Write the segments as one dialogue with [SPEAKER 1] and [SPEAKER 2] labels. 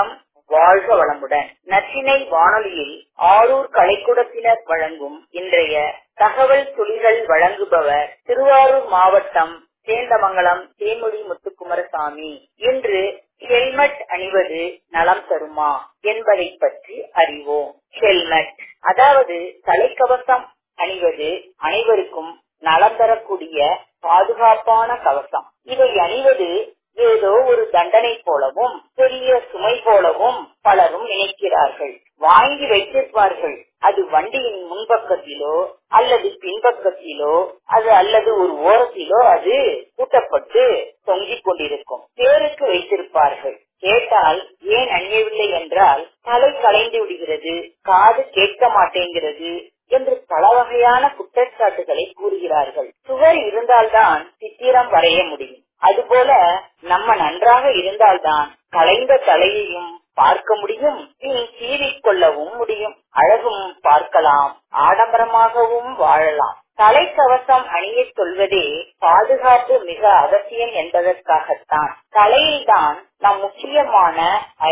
[SPEAKER 1] வணக்கம் வாழ்க வளமுடன். நச்சினை வானொலியில் ஆரூர் கலைக்கூடத்தினர் வழங்கும் இன்றைய தகவல் துளிகள் வழங்குபவர் திருவாரூர் மாவட்டம் சேந்தமங்கலம் தேமுடி முத்துக்குமாரசாமி. இன்று ஹெல்மெட் அணிவது நலம் தருமா என்பதை பற்றி அறிவோம். ஹெல்மெட் அதாவது தலைக்கவசம் அணிவது அனைவருக்கும் நலம் தரக்கூடிய பாதுகாப்பான கவசம். இதை அணிவது ஏதோ ஒரு தண்டனை போலவும் பெரிய சுமை போலவும் பலரும் நினைக்கிறார்கள். வாங்கி வைத்திருப்பார்கள். அது வண்டியின் முன்பக்கத்திலோ அல்லது பின்பக்கத்திலோ அது அல்லது ஒரு ஓரத்திலோ அது கூட்டப்பட்டு தொங்கிக் கொண்டிருக்கும். பேருக்கு வைத்திருப்பார்கள். கேட்டால் ஏன் அணியவில்லை என்றால் தலை கலைந்து விடுகிறது காது கேட்க மாட்டேங்கிறது என்று பல வகையான குற்றச்சாட்டுகளை கூறுகிறார்கள். சுவர் இருந்தால்தான் சித்திரம் வரைய முடியும். அதுபோல நம்ம நன்றாக இருந்தால்தான் கலைந்த தலையையும் பார்க்க முடியும் பின் சீறிக்கொள்ளவும் முடியும். அழகும் பார்க்கலாம் ஆடம்பரமாகவும் வாழலாம். தலைக்கவசம் அணிய சொல்வதே பாதுகாப்பு மிக அவசியம் என்பதற்காகத்தான். தலையில்தான் நம் முக்கியமான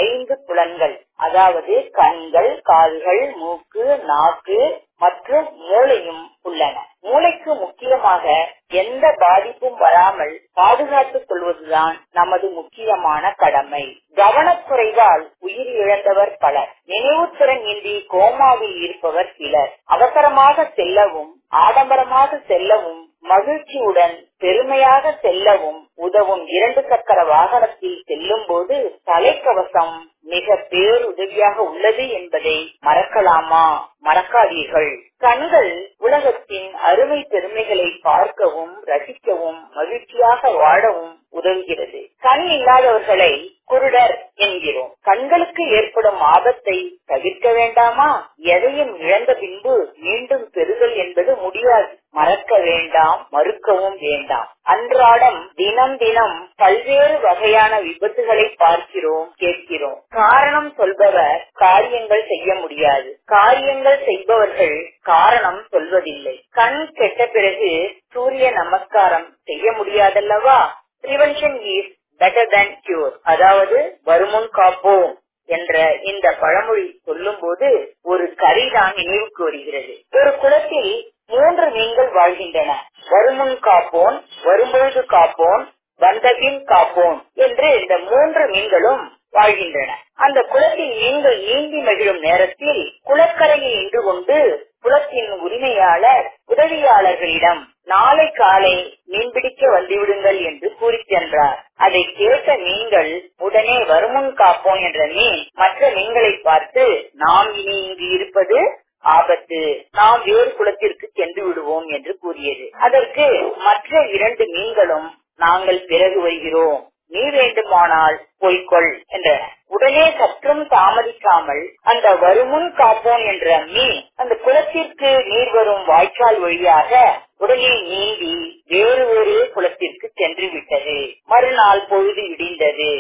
[SPEAKER 1] ஐந்து புலன்கள் அதாவது கண்கள் கால்கள் மூக்கு நாக்கு மற்றும் மூளையும் உள்ளன. மூளைக்கு முக்கியமாக எந்த பாதிப்பும் வராமல் பாதுகாத்துக் கொள்வதுதான் நமது முக்கியமான கடமை. கவனக்குறைவால் உயிர் இழந்தவர் பலர். நினைவுத்திறன் இன்றி கோமாவில் இருப்பவர் சிலர். அவசரமாக செல்லவும் ஆடம்பரமாக செல்லவும் மகிழ்ச்சியுடன் பெருமையாக செல்லவும் உதவும் இரண்டு சக்கர வாகனத்தில் செல்லும் போது தலைக்கவசம் மிக பேருதவியாக உள்ளது என்பதை மறக்கலாமா? மறக்காதீர்கள். கண்கள் உலகத்தின் அருமை பெருமைகளை பார்க்கவும் ரசிக்கவும் மகிழ்ச்சியாக வாழவும் உதவுகிறது. கண் இல்லாதவர்களை குருடர் என்கிறோம். கண்களுக்கு ஏற்படும் ஆபத்தை தவிர்க்க வேண்டாமா? எதையும் இழந்த பின்பு மீண்டும் பெறுதல் என்பது முடியாது. மறக்க வேண்டாம் மறுக்கவும் வேண்டாம். அன்றாடம் தினம் தினம் பல்வேறு வகையான விபத்துகளை பார்க்கிறோம் கேட்கிறோம். காரணம் சொல்பவர் காரியங்கள் செய்ய முடியாது. காரியங்கள் செய்பவர்கள் காரணம் சொல்வதில்லை. கண் கெட்ட பிறகு சூரிய நமஸ்காரம் செய்ய முடியாதல்லவா? Prevention is better than cure அதாவது வருமுன் காப்போம் என்ற இந்த பழமொழி சொல்லும் போது ஒரு கரிதான் நினைவுக்கு வருகிறது ஒரு குளத்தில் மூன்று மீன்கள் வாழ்கின்றன. வருமுன் காப்போன் வரும்பொழுது காப்போன் வந்தபின் காப்போன் என்று இந்த மூன்று மீன்களும் வாழ்கின்றன. அந்த குளத்தில் மீன்கள் நீந்தி மகிழும் நேரத்தில் குளக்கரையில் நின்று கொண்டு குளத்தின் உரிமையாளர் உதவியாளர்களிடம் நாளை காலை மீன்பிடிக்க வந்துவிடுங்கள் என்று கூறி சென்றார். அதை கேட்ட மீன்கள் உடனே வருமுன் காப்போம் என்ற மீன் மற்ற மீன்களை பார்த்து நாம் இனி இங்கு இருப்பது ஆபத்து. நாம் வேறு குளத்திற்கு சென்று விடுவோம் என்று கூறியது. அதற்கு மற்ற இரண்டு மீன்களும் நாங்கள் பிறகு வருகிறோம். நீ வேண்டுமானால் போய்கொள் என்ற. உடனே சற்றும் தாமதிக்காமல் அந்த வருமுன் காப்போன் என்ற மீன் அந்த குளத்திற்கு நீர் வரும் வாய்க்கால் வழியாக உடனே நீந்தி வேறு ஒரு குளத்திற்கு சென்று விட்டது மறுநாள் பொழுது இடிந்தது.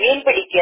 [SPEAKER 1] மீன் பிடிக்க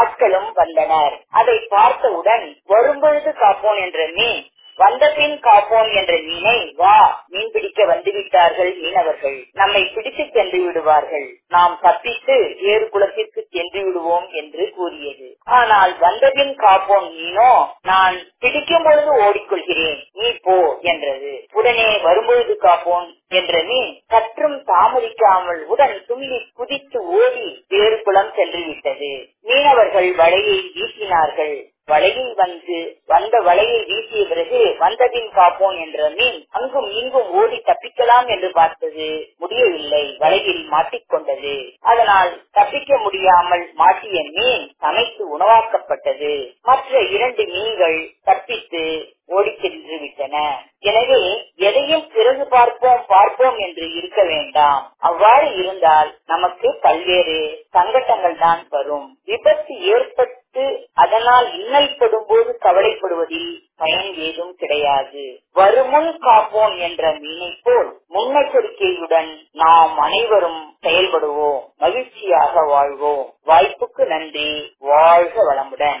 [SPEAKER 1] ஆட்களும் வந்தனர். அதை பார்த்தவுடன் வரும்பொழுது காப்போன் என்ற மீன் வந்தபின் காப்போம் என்ற மீனை வா மீன் பிடிக்க வந்துவிட்டார்கள் மீனவர்கள். நம்மை பிடித்து சென்று விடுவார்கள். நாம் தப்பித்து வேறு குளத்திற்கு சென்று விடுவோம் என்று கூறியது. ஆனால் வந்தபின் காப்போம் மீனோ நான் பிடிக்கும் பொழுது ஓடிக்கொள்கிறேன். நீ போ என்றது. உடனே வரும்பொழுது காப்போம் என்ற மீன் சற்றும் தாமதிக்காமல் உடன் துள்ளி குதித்து ஓடி வேறு குளம் சென்று விட்டது. மீனவர்கள் வலையை வீசினார்கள். வலையில் வந்து வந்த வலையை வீசிய பிறகு வந்தபின் காப்போம் என்ற மீன் அங்கும் இங்கும் ஓடி தப்பிக்கலாம் என்று பார்த்தது. முடியவில்லை. வலையில் மாட்டிக்கொண்டது. அதனால் தப்பிக்க முடியாமல் மாட்டிய மீன் சமைத்து உணவாக்கப்பட்டது. மற்ற இரண்டு மீன்கள் தப்பித்து ஓடி சென்று விட்டன. எனவே எதையும் பிறகு பார்ப்போம் பார்ப்போம் என்று இருக்க வேண்டாம். அவ்வாறு இருந்தால் நமக்கு பல்வேறு சங்கடங்கள் தான் வரும். விபத்து ஏற்பட்டு அதனால் இன்னல்படும் போது கவலைப்படுவதில் பயன் ஏதும் கிடையாது. வருமுன் காப்போம் என்ற மீனை போல் முன்னெச்சரிக்கையுடன் நாம் அனைவரும் செயல்படுவோம். மகிழ்ச்சியாக வாழ்வோம். வாய்ப்புக்கு நன்றி. வாழ்க வளமுடன்.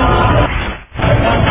[SPEAKER 2] Thank
[SPEAKER 3] you.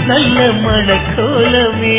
[SPEAKER 3] நல்ல மணக்கோலமே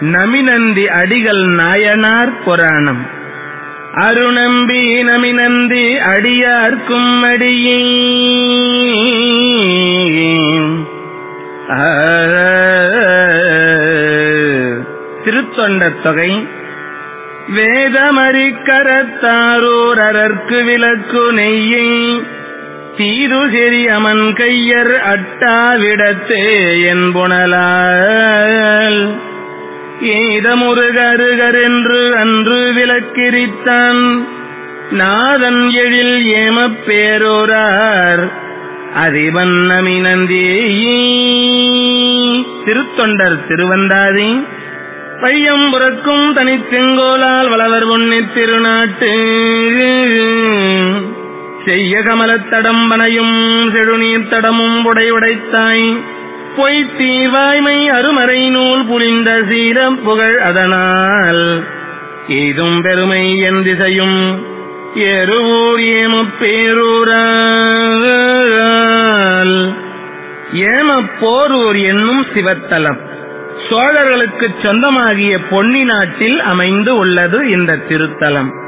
[SPEAKER 4] நமிநந்தி அடிகள் நாயனார் புராணம். அருணம்பி நமிநந்தி அடியார்க்கும் அடியே. திருத்தொண்ட தொகை. வேதமறிக்கரத்தாரூர் அரற்கு விளக்கு நெய்யை. தீது செறி அமன் கையர் அட்டாவிடத்தே என்புணலால். ஏதமுருகருகரென்று அன்று விளக்கிரித்தான். நாதன் எழில் ஏமப் பேரோரார் அதிபன் நமினந்தே. திருத்தொண்டர் திருவந்தாதி பையம்புறக்கும் தனித்தெங்கோலால் வளவர் உன்னை திருநாட்டு. செய்ய கமலத்தடம்பனையும் செழுநீர் தடமும் உடை உடைத்தாய் பொய்த்தீவாய்மை அருமறை நூல் புரிந்த சீரம் புகழ் அதனால். ஏதும் பெருமை என் திசையும் எருவூர் ஏமப் பேரூரால். என்னும் சிவத்தலம். சோழர்களுக்குச் சொந்தமாகிய பொன்னி நாட்டில் அமைந்து உள்ளது இந்த திருத்தலம்.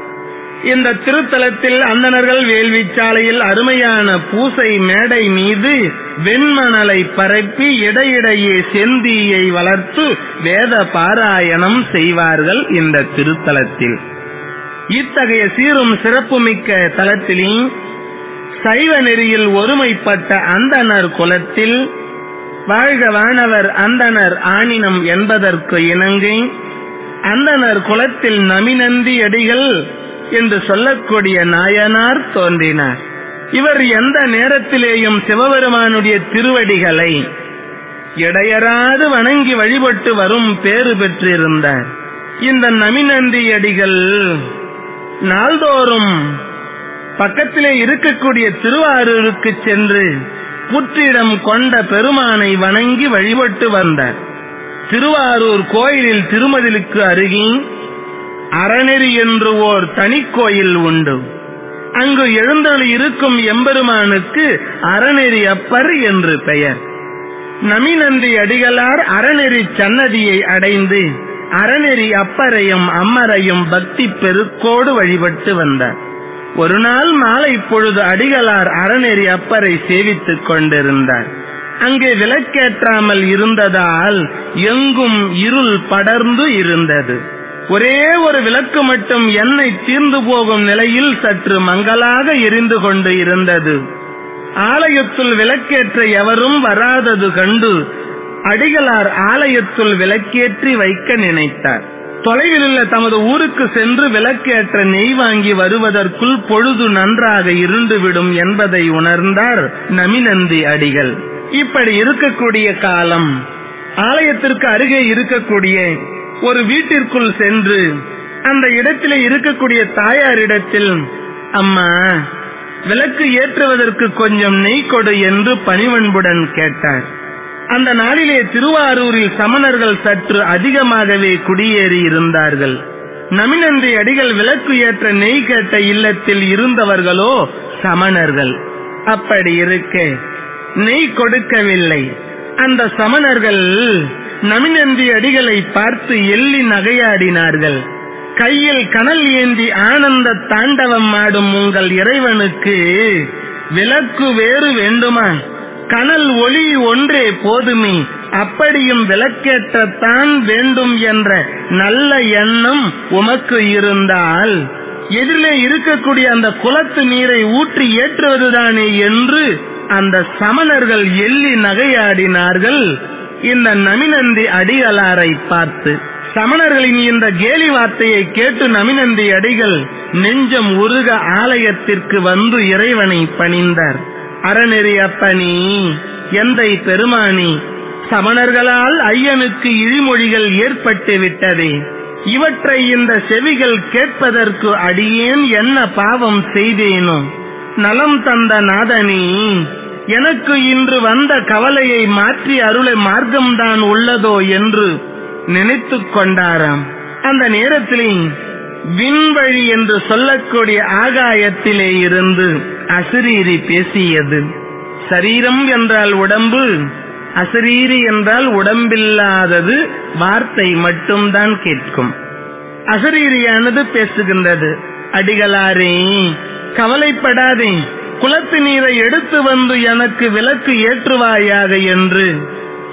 [SPEAKER 4] இந்த திருத்தலத்தில் அந்தணர்கள் வேள்விச்சாலையில் அருமையான பூசை மேடை மீது வெண்மணலை பரப்பி இடையிடையே செந்தியை வளர்த்து வேத பாராயணம் செய்வார்கள் இந்த திருத்தலத்தில். இத்தகைய சீரும் சிறப்புமிக்க தலத்திலே சைவ நெறியில் ஒருமைப்பட்ட அந்தணர் குலத்தில் வாழ்க வானவர் அந்தணர் ஆணினம் என்பதற்கு இணங்கி அந்தணர் குலத்தில் நமிநந்தி அடிகள் என்று சொல்லக்கூடிய நாயனார் தோன்றினார். இவர் எந்த நேரத்திலேயும் சிவபெருமானுடைய திருவடிகளை இடையராது வணங்கி வழிபட்டு வரும் பேறு பெற்றிருந்தார். இந்த நமிநந்தியடிகள் நாள்தோறும் பக்கத்திலே இருக்கக்கூடிய திருவாரூருக்கு சென்று புற்றிடம் கொண்ட பெருமானை வணங்கி வழிபட்டு வந்தார். திருவாரூர் கோயிலில் திருமதிலுக்கு அருகே அறநெறி என்று ஓர் தனிக்கோயில் உண்டு. அங்கு எழுந்தொழி இருக்கும் எம்பெருமானுக்கு அறநெறி அப்பர் என்று பெயர். நமிநந்தி அடிகளார் அறநெறி சன்னதியை அடைந்து அறநெறி அப்பரையும் அம்மரையும் பக்தி பெருக்கோடு வழிபட்டு வந்தார். ஒரு நாள் மாலை பொழுது அடிகளார் அறநெறி அப்பரை சேவித்துக் கொண்டிருந்தார். அங்கே விளக்கேற்றாமல் இருந்ததால் எங்கும் இருள் படர்ந்து இருந்தது. ஒரே ஒரு விளக்கு மட்டும் எண்ணெய் தீர்ந்து போகும் நிலையில் சற்று மங்கலாக எரிந்து கொண்டு இருந்தது. ஆலயத்துள் விளக்கேற்ற எவரும் வராதது கண்டு அடிகளார் ஆலயத்துள் விளக்கேற்றி வைக்க நினைத்தார். தொலைவில் உள்ள தமது ஊருக்கு சென்று விளக்கேற்ற நெய் வாங்கி வருவதற்குள் பொழுது நன்றாக இருந்துவிடும் என்பதை உணர்ந்தார் நமிநந்தி அடிகள். இப்படி இருக்கக்கூடிய காலம் ஆலயத்திற்கு அருகே இருக்கக்கூடிய ஒரு வீட்டிற்குள் சென்று அந்த இடத்திலே இருக்கக்கூடிய தாயாரிடத்தில் அம்மா விளக்கு ஏற்றுவதற்கு கொஞ்சம் நெய் கொடு என்று பணிவன்புடன் கேட்டார். அந்த நாளிலே திருவாரூரில் சமணர்கள் சற்று அதிகமாகவே குடியேறி இருந்தார்கள். நமினந்தி அடிகள் விளக்கு ஏற்ற நெய் கேட்ட இல்லத்தில் இருந்தவர்களோ சமணர்கள். அப்படி இருக்க நெய் கொடுக்கவில்லை. அந்த சமணர்கள் நமினந்தி அடிகளை பார்த்து எள்ளி நகையாடினார்கள். கையில் கனல் ஏந்தி ஆனந்த தாண்டவம் ஆடும் உங்கள் இறைவனுக்கு விளக்கு வேறு வேண்டுமா கனல் ஒளி ஒன்றே போதுமே அப்படியும் விளக்கேற்றத்தான் வேண்டும் என்ற நல்ல எண்ணம் உமக்கு இருந்தால் எதிரிலே இருக்கக்கூடிய அந்த குளத்து நீரை ஊற்றி ஏற்றுவதுதானே என்று அந்த சமணர்கள் எள்ளி நகையாடினார்கள். இந்த நமினந்தி அடிகளாரை பார்த்து சமணர்களின் இந்த கேலி வார்த்தையை கேட்டு நமினந்தி அடிகள் நெஞ்சம் உருக ஆலயத்திற்கு வந்து இறைவனை பணிந்தார். அறநெறி அப்பனி எந்தை பெருமானி சமணர்களால் ஐயனுக்கு இழிமொழிகள் ஏற்பட்டு விட்டதே. இவற்றை இந்த செவிகள் கேட்பதற்கு அடியேன் என்ன பாவம் செய்தேனோ? நலம் தந்த நாதனி எனக்கு இன்று வந்த கவலையை மாற்றி அருளை மார்க்கம்தான் உள்ளதோ என்று நினைத்து கொண்டாராம். அந்த நேரத்திலே விண்வழி என்று சொல்லக்கூடிய ஆகாயத்திலே இருந்து அசிரீரி பேசியது. சரீரம் என்றால் உடம்பு அசரீரி என்றால் உடம்பில்லாதது வார்த்தை மட்டும்தான் கேட்கும். அசரீரியானது பேசுகின்றது அடிகளாரே கவலைப்படாதே குளத்து நீரை எடுத்து வந்து எனக்கு விளக்கு ஏற்றுவாயாக என்று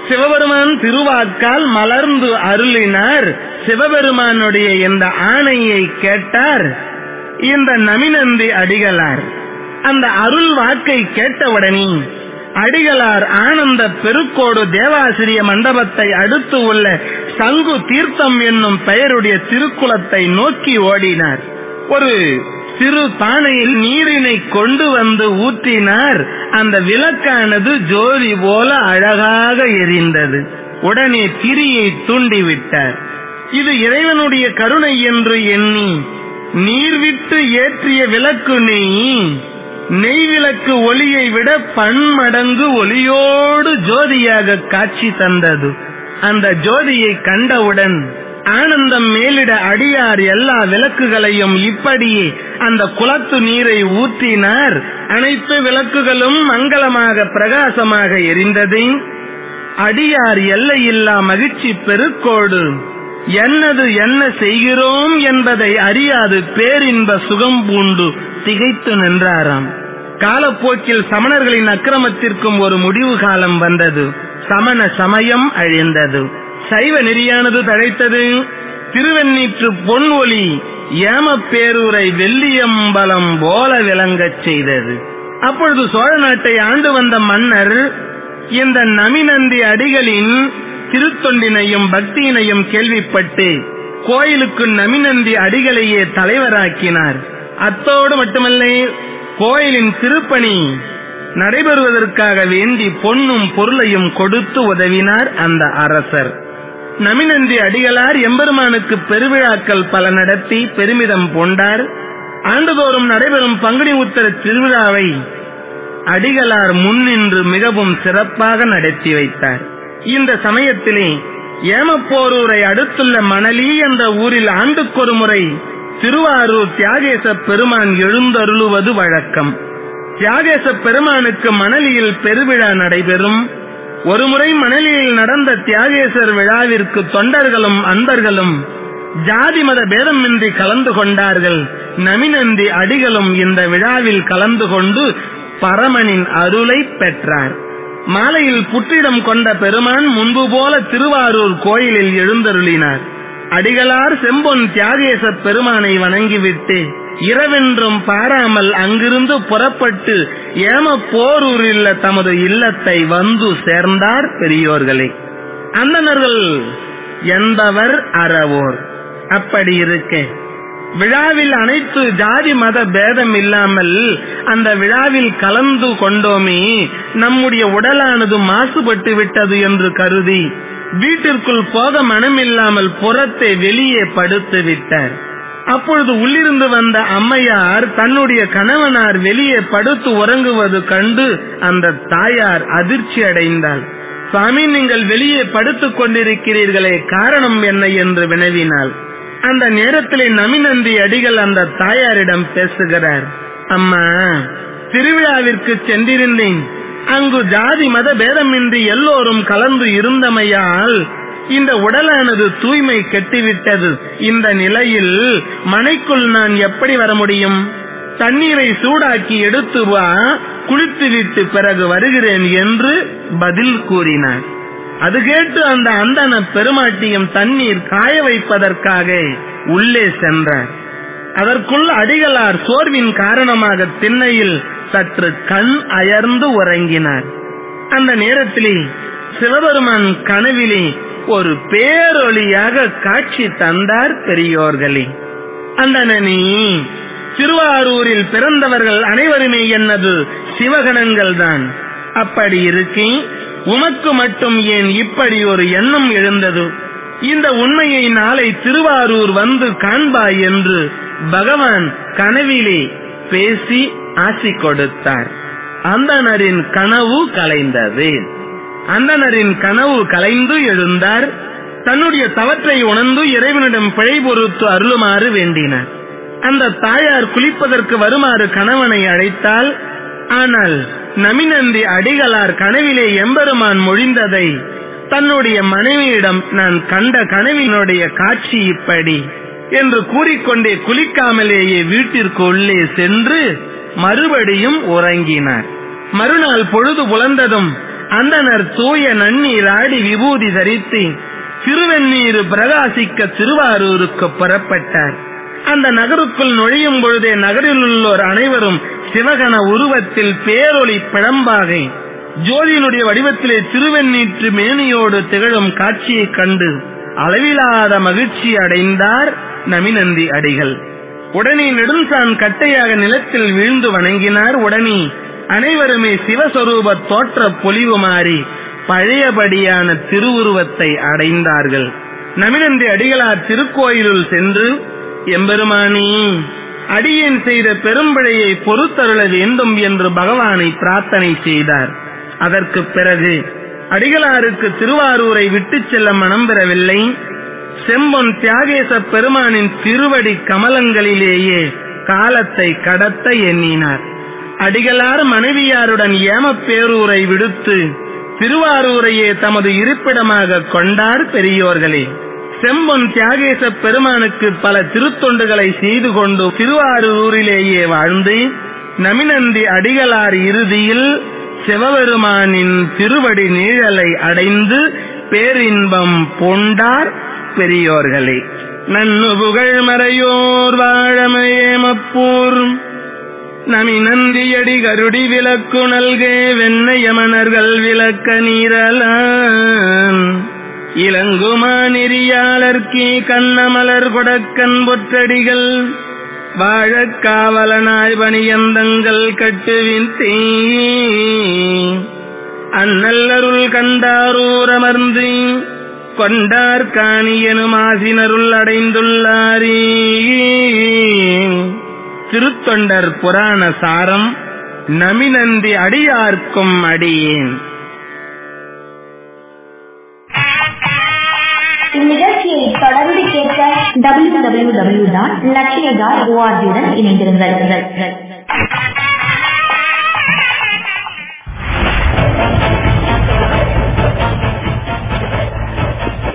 [SPEAKER 4] சிவபெருமான் திருவாக்கால் மலர்ந்து அருளினார். சிவபெருமானுடைய இந்த ஆணையை கேட்டார். இந்த நமினந்தி அடிகளார். அந்த அருள் வாக்கை கேட்டவுடனே அடிகளார் ஆனந்த பெருக்கோடு தேவாசிரிய மண்டபத்தை அடுத்து உள்ள சங்கு தீர்த்தம் என்னும் பெயருடைய திருக்குளத்தை நோக்கி ஓடினார். ஒரு சிறு பானையில் நீரினை கொண்டு வந்து ஊற்றினார். அந்த விளக்கானது ஜோதி போல அழகாக எரிந்தது. உடனே திரியை தூண்டிவிட்டார். இது இறைவனுடைய கருணை என்று எண்ணி நீர் விட்டு ஏற்றிய விளக்கு நெய் நெய் விளக்கு ஒளியை விட பன்மடங்கு ஒளியோடு ஜோதியாக காட்சி தந்தது. அந்த ஜோதியை கண்டவுடன் ஆனந்தம் மேலிட அடியார் எல்லா விளக்குகளையும் இப்படியே அந்த குளத்து நீரை ஊற்றினார். அனைத்து விளக்குகளும் மங்களமாக பிரகாசமாக எரிந்தது. அடியார் எல்லையில்லா மகிழ்ச்சி பெருக்கோடு என்னது என்ன செய்கிறோம் என்பதை அறியாது பேரின்ப சுகம் பூண்டு திகைத்து நின்றாராம். காலப்போக்கில் சமணர்களின் அக்கிரமத்திற்கும் ஒரு முடிவு காலம் வந்தது. சமண சமயம் அழிந்தது. சைவ நெறியானது தழைத்தது. திருவெண்ணீற்று பொன் ஒலி ஏமப்பேரூரை வெள்ளியம்பலம் போல விளங்கச் செய்தது. அப்பொழுது சோழ நாட்டை ஆண்டு வந்த மன்னர் இந்த நமிநந்தி அடிகளின் திருத்தொண்டினையும் பக்தியினையும் கேள்விப்பட்டு கோயிலுக்கு நமிநந்தி அடிகளையே தலைவராக்கினார். அத்தோடு மட்டுமல்ல கோயிலின் திருப்பணி நடைபெறுவதற்காக வேண்டி பொன்னும் பொருளையும் கொடுத்து உதவினார் அந்த அரசர். நமிநந்தி அடிகளார் எம்பெருமானுக்கு பெருவிழாக்கள் பல நடத்தி பெருமிதம் பூண்டார். ஆண்டுதோறும் நடைபெறும் பங்குனி உத்தர திருவிழாவை அடிகளார் முன்னின்று மிகவும் சிறப்பாக நடத்தி வைத்தார். இந்த சமயத்திலே ஏமப்போரூரை அடுத்துள்ள மணலி என்ற ஊரில் ஆண்டுக்கொரு முறை திருவாரூர் தியாகேச பெருமான் எழுந்தருளுவது வழக்கம். தியாகேச பெருமானுக்கு மணலியில் பெருவிழா நடைபெறும். ஒருமுறை மணலியில் நடந்த தியாகேசர் விழாவிற்கு தொண்டர்களும் அன்பர்களும் ஜாதி மத பேதமின்றி கலந்து கொண்டார்கள். நமிநந்தி அடிகளும் இந்த விழாவில் கலந்து கொண்டு பரமனின் அருளை பெற்றார். மாலையில் புற்றிடம் கொண்ட பெருமான் முன்பு போல திருவாரூர் கோயிலில் எழுந்தருளினார். அடிகளார் செம்பொன் தியாகேச பெருமானை வணங்கிவிட்டு இரவென்றும் பாராமல் அங்கிருந்து புறப்பட்டு ஏம போரூரில் தமது இல்லத்தை வந்து சேர்ந்தார் பெரியோர்களே. அண்ணனர்கள் என்பவர் அறவோர்? அப்படி இருக்க விழாவில் அனைத்து ஜாதி மத பேதம் இல்லாமல் அந்த விழாவில் கலந்து கொண்டோமே நம்முடைய உடலானது மாசுபட்டு விட்டது என்று கருதி வீட்டிற்குள் போக மனமில்லாமல் புறத்தை வெளியே படுத்து விட்டார். அப்பொழுது உள்ளிருந்து வந்த அம்மையார் தன்னுடைய கணவனார் வெளியே படுத்து உறங்குவது கண்டு அந்த தாயார் அதிர்ச்சி அடைந்தாள். சுவாமி நீங்கள் வெளியே படுத்துக் கொண்டிருக்கிறீர்களே காரணம் என்ன? என்று வினவினாள். அந்த நேரத்திலே நமிநந்தி அடிகள் அந்த தாயாரிடம் பேசுகிறார். அம்மா திருவிழாவிற்கு சென்றிருந்தேன். அங்கு ஜாதி மத பேதமின்றி எல்லோரும் கலந்து இருந்தமையால் இந்த உடலானது தூய்மை கெட்டுவிட்டது. இந்த நிலையில் மனைக்குள் நான் எப்படி வர முடியும்? தண்ணீரை சூடாக்கி எடுத்து வா குளித்துவிட்டு பிறகு வருகிறேன் என்று பதில் கூறினார். அது கேட்டு அந்த அந்தன பெருமாட்டியும் தண்ணீர் காய வைப்பதற்காக உள்ளே சென்றார். அதற்குள் அடிகளார் சோர்வின் காரணமாக திண்ணையில் சற்று கண் அயர்ந்து உறங்கினார். அந்த நேரத்திலே சிவபெருமான் கனவிலே ஒரு பேரொளியாக காட்சி தந்தார் பெரியோர்களே. அந்தனனி திருவாரூரில் பிறந்தவர்கள் அனைவருமே என்னது சிவகணங்கள் தான். அப்படி இருக்கே உமக்கு மட்டும் ஏன் இப்படி ஒரு எண்ணம் எழுந்தது? இந்த உண்மையை நாளை திருவாரூர் வந்து காண்பாய் என்று பகவான் கனவிலே பேசி ஆசி கொடுத்தார். அந்தனரின் கனவு கலைந்தது. அந்தனரின் கனவு கலைந்து எழுந்தார். தன்னுடைய தவற்றை உணர்ந்து இறைவனிடம் பிழை பொறுத்து அருளுமாறு வேண்டினார் அந்த தாயார் குளிப்பதற்கு வருமாறு கணவனை அழைத்தால் ஆனால் நமிநந்தி அடிகளார் கனவிலே எம்பெருமான் மொழிந்ததை தன்னுடைய மனைவியிடம் நான் கண்ட கனவினுடைய காட்சி இப்படி என்று கூறிக்கொண்டே குளிக்காமலேயே வீட்டிற்கு உள்ளே சென்று மறுபடியும் உறங்கினார். மறுநாள் பொழுது புலந்ததும் அந்தனர் தூய நன்னீர் ஆடி விபூதி தரித்து திருவெந்நீர் பிரகாசிக்க திருவாரூருக்கு புறப்பட்டார். அந்த நகருக்குள் நுழையும் பொழுதே நகரில் உள்ளோர் அனைவரும் சிவகன உருவத்தில் பேரொளி பிழம்பாக ஜோதியினுடைய வடிவத்திலே திருவெண்ணீற்று மேனியோடு திகழும் காட்சியைக் கண்டு அளவிலாத மகிழ்ச்சி அடைந்தார் நமிநந்தி அடிகள். உடனே நெடுஞ்சான் கட்டையாக நிலத்தில் வீழ்ந்து வணங்கினார். உடனே அனைவருமே சிவஸ்வரூப தோற்ற பொலிவு மாறி பழையபடியான திருவுருவத்தை அடைந்தார்கள். நமிழந்தி அடிகளார் திருக்கோயிலுள் சென்று எம்பெருமானி அடியேன் செய்த பெரும்பிழையை பொறுத்தருள வேண்டும் என்று பகவானை பிரார்த்தனை செய்தார். அதற்கு பிறகு அடிகளாருக்கு திருவாரூரை விட்டு செல்ல மனம் பெறவில்லை. செம்பொன் தியாகேச பெருமானின் திருவடி கமலங்களிலேயே காலத்தை கடத்த எண்ணினார். அடிகளார் மனைவியாருடன் ஏமப்பேரூரை விடுத்து திருவாரூரையே தமது இருப்பிடமாக கொண்டார் பெரியோர்களே. செம்பொன் தியாகேச பெருமானுக்கு பல திருத்தொண்டுகளை செய்து கொண்டு திருவாரூரிலேயே வாழ்ந்து நமிநந்தி அடிகளார் இறுதியில் சிவபெருமானின் திருவடி நீழலை அடைந்து பேரின்பம் பூண்டார் பெரியோர்களே. நன்னு புகழ் மறையோர் வாழமையேமப்பூர் நமி நந்தியடி கருடி விளக்கு நல்கே வெண்ணையமனர்கள் விளக்க நீரலான். இளங்குமா நெறியாளர்க்கே கண்ணமலர் கொடக்கன் பொற்றடிகள். வாழக்காவலனாய் பணியந்தங்கள் கட்டுவித்தே அந்நல்லருள் கண்டாரூர் அமர்ந்து கொண்டார் காணியனும் ஆசினருள் அடைந்துள்ளாரே திருத்தொண்டர் புராண சாரம் நமிநந்தி அடியார்க்கும் அடியேன்.
[SPEAKER 5] இந்நிகழ்ச்சியை தொடர்ந்து கேட்க டபிள்யூ டபிள்யூ டபிள்யூ டாட் லட்சியகா ஓஆர்ஜியுடன் இணைந்திருங்கள்.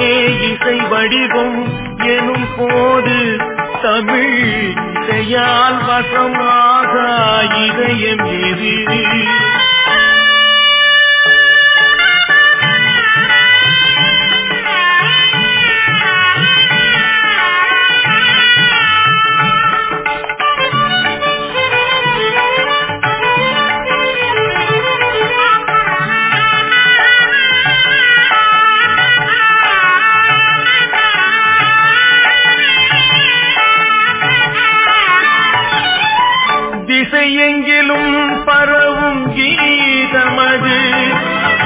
[SPEAKER 6] இறைவனே இசை வடிவம் எனும் போது தமிழ் இசையால் வசமாக இதயம் எது திசையெங்கிலும் பரவும் கீதமது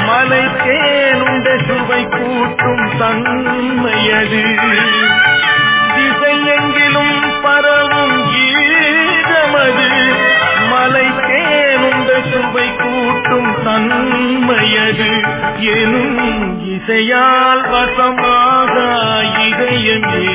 [SPEAKER 6] மலை தேனுண்ட சுவை கூட்டும் தன்மையது. திசையெங்கிலும் பரவும் கீதமது மலை தேனுண்ட சுவை கூட்டும் தன்மையது. எனும் இசையால் வசமாக இதயமே.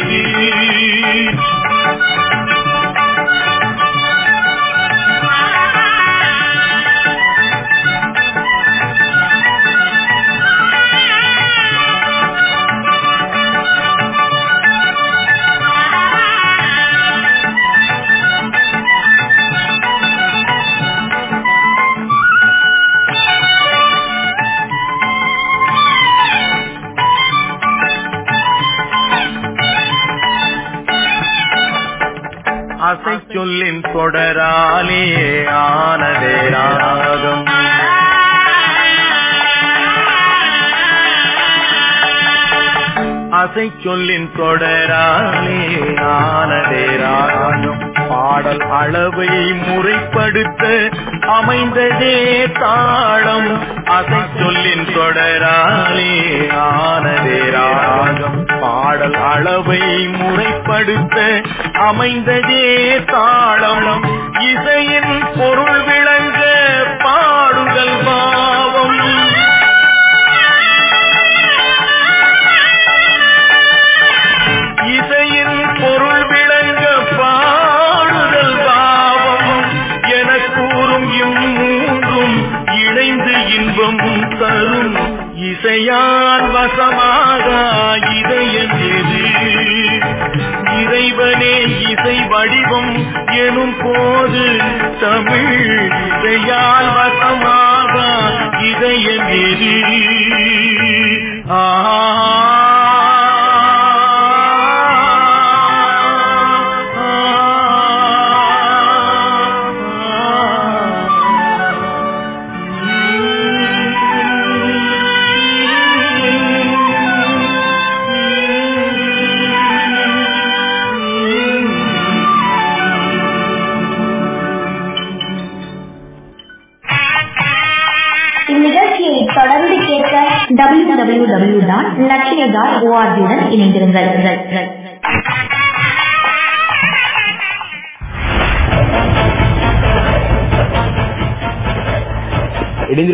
[SPEAKER 6] சொல்லின் தொடராலே ஆனதே ராகம் அசை சொல்லின் தொடராலே ஆனதே ராகம் பாடல் அளவை முறைப்படுத்த அமைந்ததே தாளம். அசை சொல்லின் தொடராலே ஆனதே ராகம் பாடல் அளவை முறைப்படுத்த அமைந்ததே தாளம். இசையின் பொருள் விளங்க பாடுதல் தமிழ் இசையால்